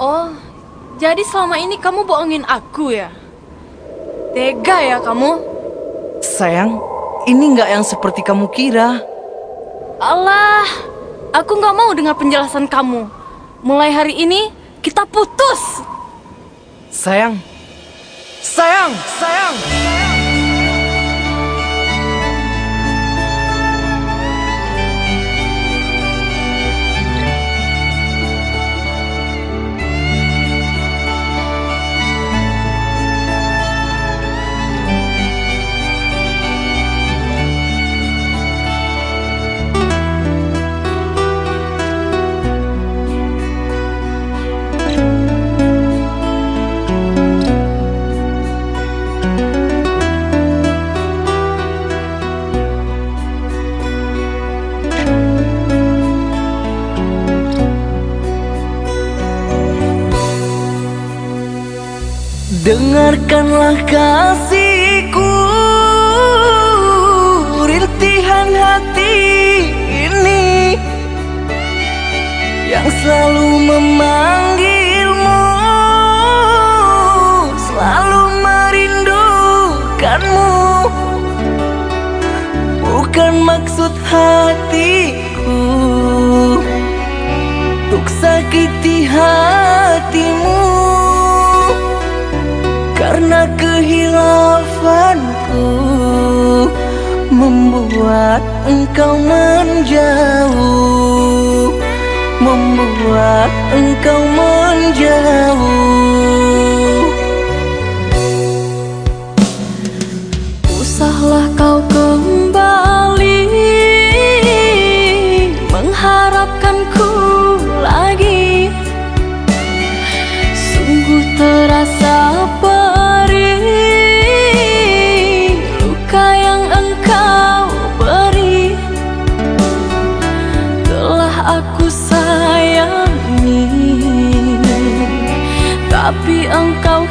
Oh, jadi selama ini kamu bohongin aku ya? Tega ya kamu? Sayang, ini nggak yang seperti kamu kira. Allah, aku nggak mau dengar penjelasan kamu. Mulai hari ini kita putus. Sayang, sayang, sayang. Dengarkanlah kasihku Rintihan hati ini Yang selalu memanggilmu Selalu merindukanmu. Bukan maksud hatiku karena kehilafanku Membuat engkau menjauh Membuat engkau menjauh Tapi engkau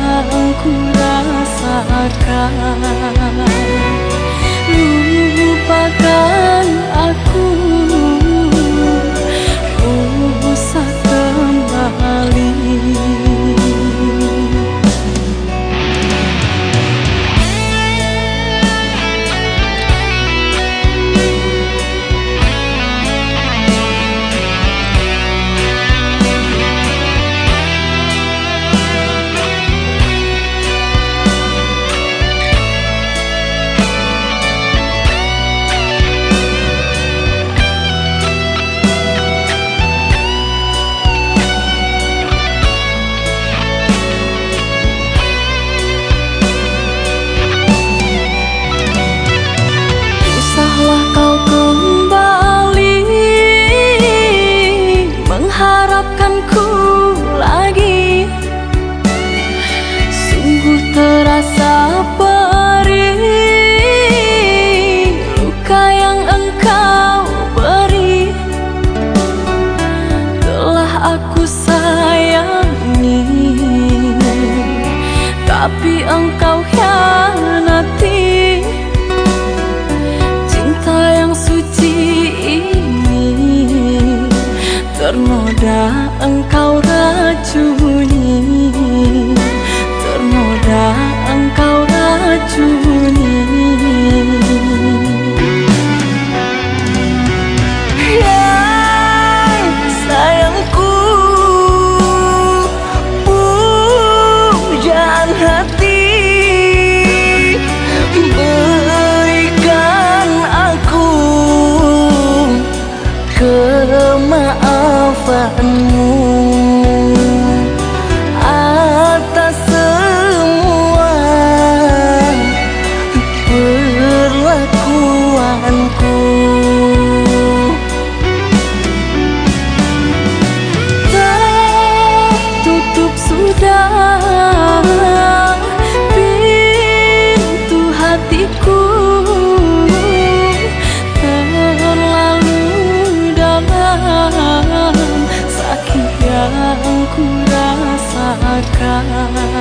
yang ku rasakan. Lupakan aku ternoda engkau racuni. 歌